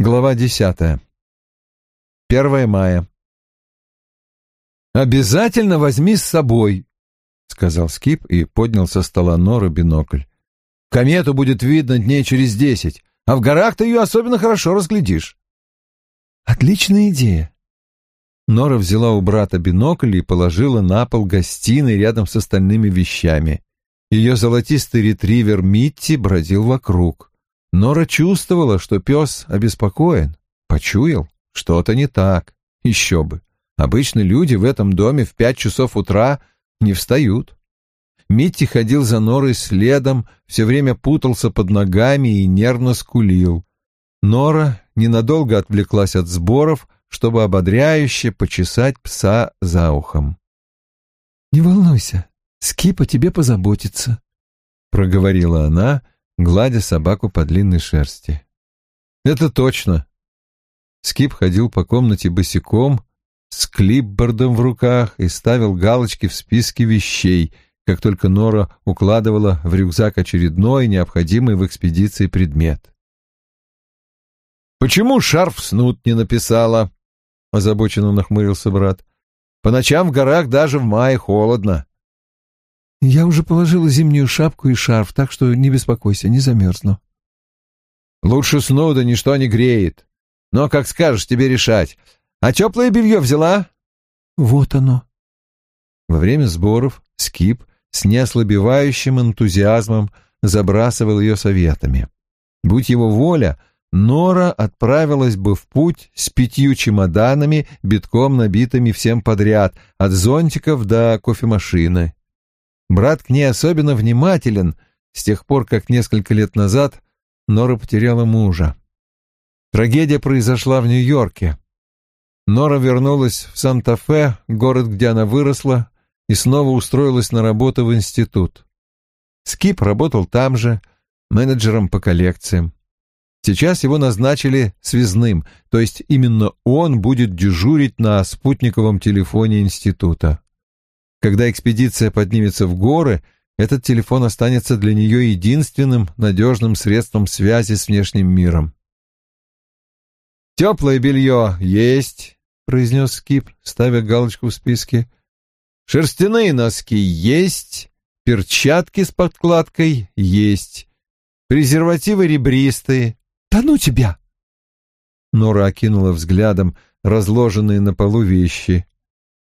Глава десятая. Первое мая. «Обязательно возьми с собой», — сказал Скип и поднял со стола Норы бинокль. «Комету будет видно дней через десять, а в горах ты ее особенно хорошо разглядишь». «Отличная идея». Нора взяла у брата бинокль и положила на пол гостиной рядом с остальными вещами. Ее золотистый ретривер Митти бродил вокруг. Нора чувствовала, что пес обеспокоен, почуял, что-то не так. Еще бы. Обычно люди в этом доме в пять часов утра не встают. Митти ходил за Норой следом, все время путался под ногами и нервно скулил. Нора ненадолго отвлеклась от сборов, чтобы ободряюще почесать пса за ухом. «Не волнуйся, Скип о тебе позаботится», — проговорила она, гладя собаку по длинной шерсти. «Это точно». Скип ходил по комнате босиком, с клипбордом в руках и ставил галочки в списке вещей, как только Нора укладывала в рюкзак очередной, необходимый в экспедиции предмет. «Почему шарф снут не написала?» — озабоченно нахмурился брат. «По ночам в горах даже в мае холодно». «Я уже положила зимнюю шапку и шарф, так что не беспокойся, не замерзну». «Лучше снуда ничто не греет. Но, как скажешь, тебе решать. А теплое белье взяла?» «Вот оно». Во время сборов Скип с неослабевающим энтузиазмом забрасывал ее советами. Будь его воля, Нора отправилась бы в путь с пятью чемоданами, битком набитыми всем подряд, от зонтиков до кофемашины. Брат к ней особенно внимателен с тех пор, как несколько лет назад Нора потеряла мужа. Трагедия произошла в Нью-Йорке. Нора вернулась в Санта-Фе, город, где она выросла, и снова устроилась на работу в институт. Скип работал там же, менеджером по коллекциям. Сейчас его назначили связным, то есть именно он будет дежурить на спутниковом телефоне института. Когда экспедиция поднимется в горы, этот телефон останется для нее единственным надежным средством связи с внешним миром. «Теплое белье есть», — произнес Скип, ставя галочку в списке. «Шерстяные носки есть, перчатки с подкладкой есть, презервативы ребристые». «Да ну тебя!» Нора окинула взглядом разложенные на полу вещи.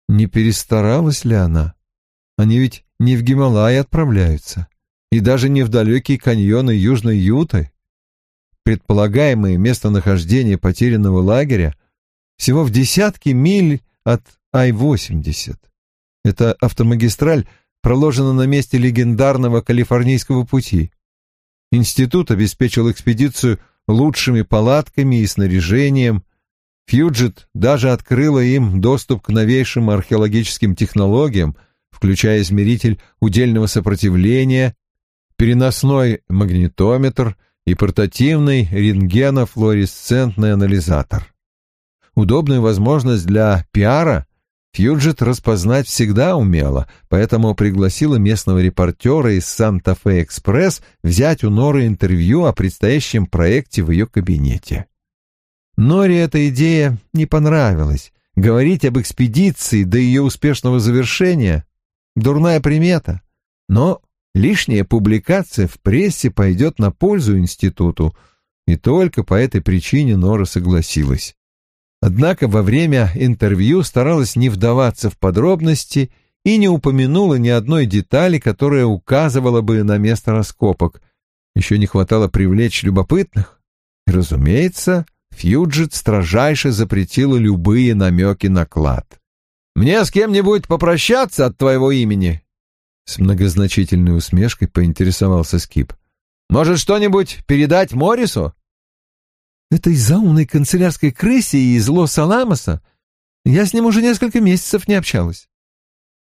Не перестаралась ли она? Они ведь не в Гималай отправляются, и даже не в далекие каньоны Южной Юты. Предполагаемое местонахождение потерянного лагеря всего в десятки миль от Ай-80. Эта автомагистраль проложена на месте легендарного Калифорнийского пути. Институт обеспечил экспедицию лучшими палатками и снаряжением, Фьюджет даже открыла им доступ к новейшим археологическим технологиям, включая измеритель удельного сопротивления, переносной магнитометр и портативный рентгенофлуоресцентный анализатор. Удобную возможность для пиара Фьюджет распознать всегда умела, поэтому пригласила местного репортера из Санта-Фе-Экспресс взять у Норы интервью о предстоящем проекте в ее кабинете. Норе эта идея не понравилась. Говорить об экспедиции до ее успешного завершения — дурная примета. Но лишняя публикация в прессе пойдет на пользу институту, и только по этой причине Нора согласилась. Однако во время интервью старалась не вдаваться в подробности и не упомянула ни одной детали, которая указывала бы на место раскопок. Еще не хватало привлечь любопытных. Разумеется, Фьюджет строжайше запретила любые намеки на клад. «Мне с кем-нибудь попрощаться от твоего имени?» С многозначительной усмешкой поинтересовался Скип. «Может, что-нибудь передать Морису?» «Этой заумной канцелярской крысе из Лос-Аламоса? Я с ним уже несколько месяцев не общалась».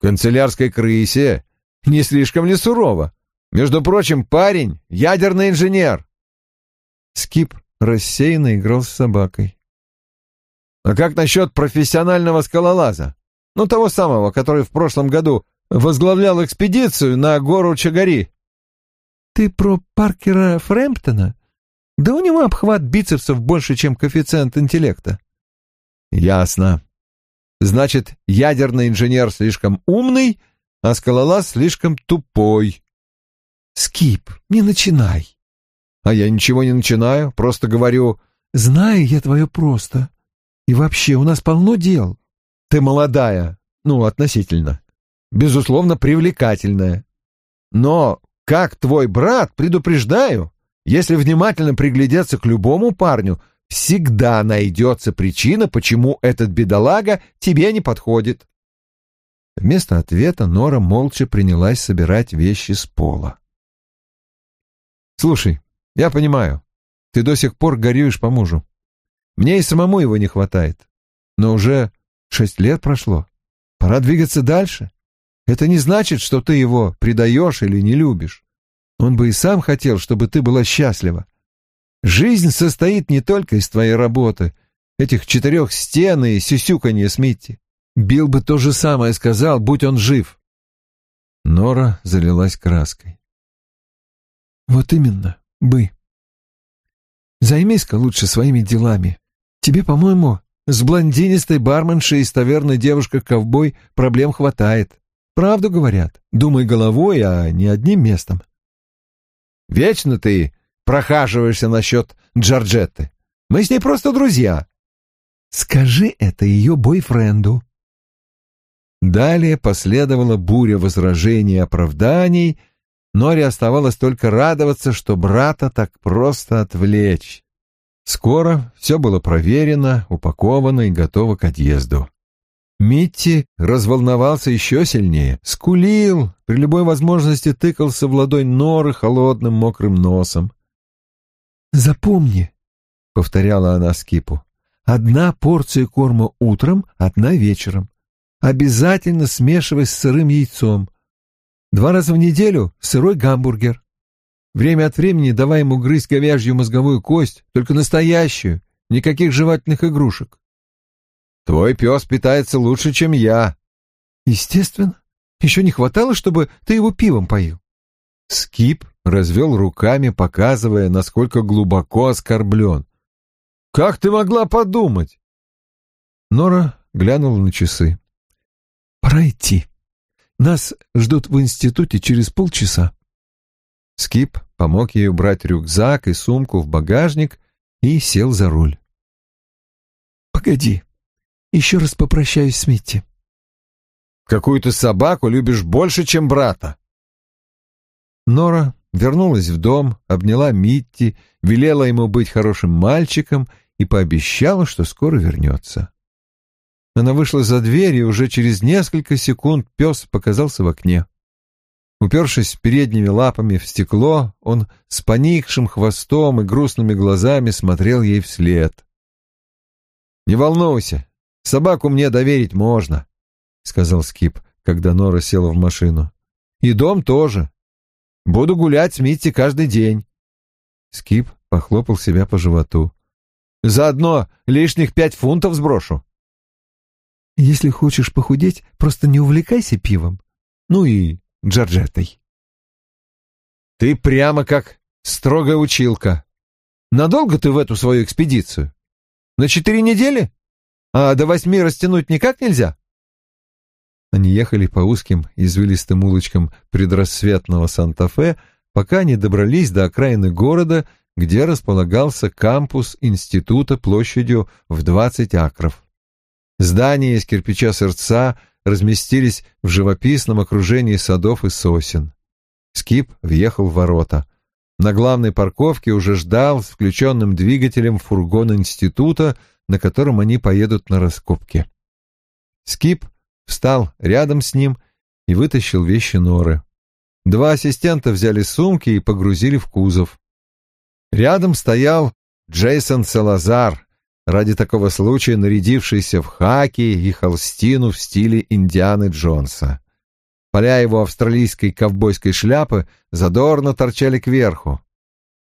«Канцелярской крысе? Не слишком ли сурово? Между прочим, парень — ядерный инженер». Скип рассеянно играл с собакой. «А как насчет профессионального скалолаза? Ну, того самого, который в прошлом году возглавлял экспедицию на гору Чагари?» «Ты про Паркера Фрэмптона? Да у него обхват бицепсов больше, чем коэффициент интеллекта. Ясно. Значит, ядерный инженер слишком умный, а скалолаз слишком тупой. Скип, не начинай. А я ничего не начинаю, просто говорю... Знаю я твое просто. И вообще, у нас полно дел. Ты молодая, ну, относительно. Безусловно, привлекательная. Но, как твой брат, предупреждаю, если внимательно приглядеться к любому парню, всегда найдется причина, почему этот бедолага тебе не подходит. Вместо ответа Нора молча принялась собирать вещи с пола. «Слушай, я понимаю, ты до сих пор горюешь по мужу. Мне и самому его не хватает. Но уже шесть лет прошло. Пора двигаться дальше. Это не значит, что ты его предаешь или не любишь. Он бы и сам хотел, чтобы ты была счастлива. Жизнь состоит не только из твоей работы, этих четырех стен и сюсюканья с Митти. Билл бы то же самое сказал, будь он жив. Нора залилась краской. Вот именно, бы. Займись-ка лучше своими делами. Тебе, по-моему, с блондинистой барменшей из таверны девушка-ковбой проблем хватает. Правду говорят. Думай головой, а не одним местом. Вечно ты прохаживаешься насчет Джорджетты. Мы с ней просто друзья. Скажи это ее бойфренду. Далее последовала буря возражений и оправданий, Норе оставалось только радоваться, что брата так просто отвлечь. Скоро все было проверено, упаковано и готово к отъезду. Митти разволновался еще сильнее, скулил, при любой возможности тыкался в ладонь норы холодным мокрым носом. «Запомни», — повторяла она Скипу, — «одна порция корма утром, одна вечером. Обязательно смешивай с сырым яйцом. Два раза в неделю сырой гамбургер. Время от времени давай ему грызть говяжью мозговую кость, только настоящую, никаких жевательных игрушек. Твой пес питается лучше, чем я. Естественно. Еще не хватало, чтобы ты его пивом поил. Скип развел руками, показывая, насколько глубоко оскорблен. «Как ты могла подумать?» Нора глянула на часы. «Пора идти». Нас ждут в институте через полчаса. Скип помог ей убрать рюкзак и сумку в багажник и сел за руль. «Погоди, еще раз попрощаюсь с Митти». «Какую-то собаку любишь больше, чем брата». Нора вернулась в дом, обняла Митти, велела ему быть хорошим мальчиком и пообещала, что скоро вернется. Она вышла за дверь, и уже через несколько секунд пес показался в окне. Упершись передними лапами в стекло, он с поникшим хвостом и грустными глазами смотрел ей вслед. «Не волнуйся, собаку мне доверить можно», — сказал Скип, когда Нора села в машину. «И дом тоже. Буду гулять с Митти каждый день». Скип похлопал себя по животу. «Заодно лишних пять фунтов сброшу». Если хочешь похудеть, просто не увлекайся пивом. Ну и Джорджеттой. Ты прямо как строгая училка. Надолго ты в эту свою экспедицию? На четыре недели? А до восьми растянуть никак нельзя? Они ехали по узким извилистым улочкам предрассветного Санта-Фе, пока не добрались до окраины города, где располагался кампус института площадью в двадцать акров. Здания из кирпича сердца разместились в живописном окружении садов и сосен. Скип въехал в ворота. На главной парковке уже ждал с включенным двигателем фургон института, на котором они поедут на раскопки. Скип встал рядом с ним и вытащил вещи норы. Два ассистента взяли сумки и погрузили в кузов. Рядом стоял Джейсон Салазар, ради такого случая нарядившийся в хаки и холстину в стиле Индианы Джонса. Поля его австралийской ковбойской шляпы задорно торчали кверху.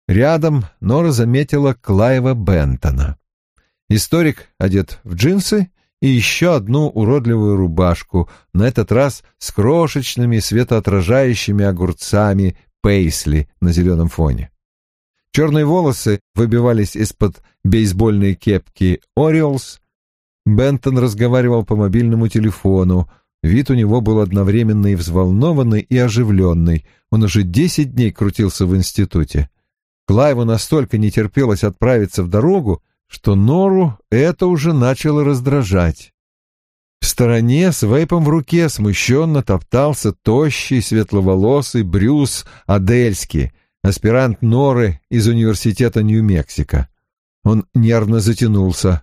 Рядом Нора заметила Клайва Бентона. Историк одет в джинсы и еще одну уродливую рубашку, на этот раз с крошечными светоотражающими огурцами пейсли на зеленом фоне. Черные волосы выбивались из-под бейсбольной кепки «Ориолс». Бентон разговаривал по мобильному телефону. Вид у него был одновременно и взволнованный, и оживленный. Он уже десять дней крутился в институте. Клайву настолько не терпелось отправиться в дорогу, что Нору это уже начало раздражать. В стороне с вейпом в руке смущенно топтался тощий светловолосый Брюс Адельский, аспирант Норы из университета Нью-Мексико. Он нервно затянулся.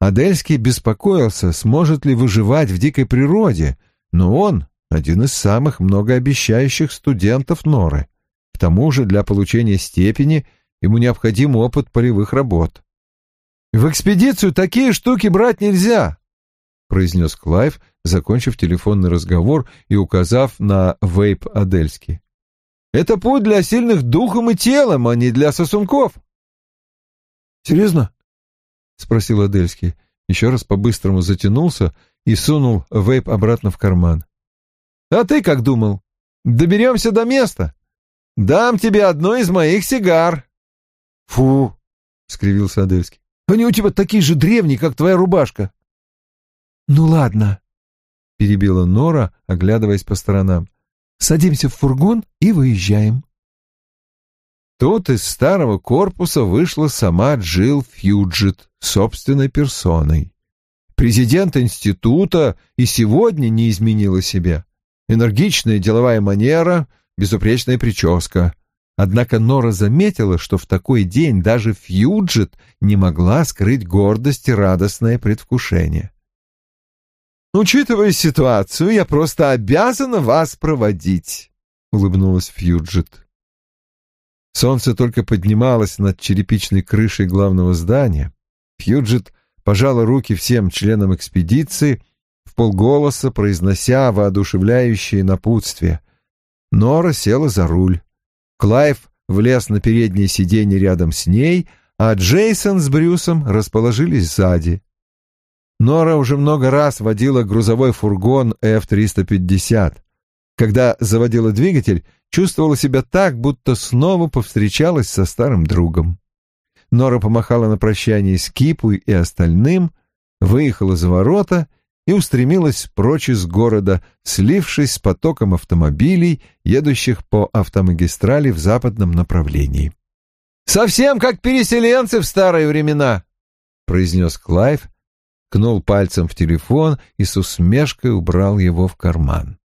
Адельский беспокоился, сможет ли выживать в дикой природе, но он один из самых многообещающих студентов Норы. К тому же для получения степени ему необходим опыт полевых работ. «В экспедицию такие штуки брать нельзя», — произнес Клайв, закончив телефонный разговор и указав на вейп Адельски. «Это путь для сильных духом и телом, а не для сосунков». «Серьезно?» — спросил Адельский. Еще раз по-быстрому затянулся и сунул вейп обратно в карман. «А ты как думал? Доберемся до места. Дам тебе одну из моих сигар». «Фу!» — скривился Адельский. Они у тебя такие же древние, как твоя рубашка. Ну ладно, перебила Нора, оглядываясь по сторонам. Садимся в фургон и выезжаем. Тут из старого корпуса вышла сама Джилл Фьюджет собственной персоной. Президент института и сегодня не изменила себя. Энергичная деловая манера, безупречная прическа — Однако Нора заметила, что в такой день даже Фьюджет не могла скрыть гордость и радостное предвкушение. «Учитывая ситуацию, я просто обязана вас проводить», — улыбнулась Фьюджет. Солнце только поднималось над черепичной крышей главного здания. Фьюджет пожала руки всем членам экспедиции, в полголоса произнося воодушевляющее напутствие. Нора села за руль. Клайв влез на переднее сиденье рядом с ней, а Джейсон с Брюсом расположились сзади. Нора уже много раз водила грузовой фургон F-350. Когда заводила двигатель, чувствовала себя так, будто снова повстречалась со старым другом. Нора помахала на прощание Скипу и остальным, выехала за ворота и устремилась прочь из города, слившись с потоком автомобилей, едущих по автомагистрали в западном направлении. «Совсем как переселенцы в старые времена», — произнес Клайв, кнул пальцем в телефон и с усмешкой убрал его в карман.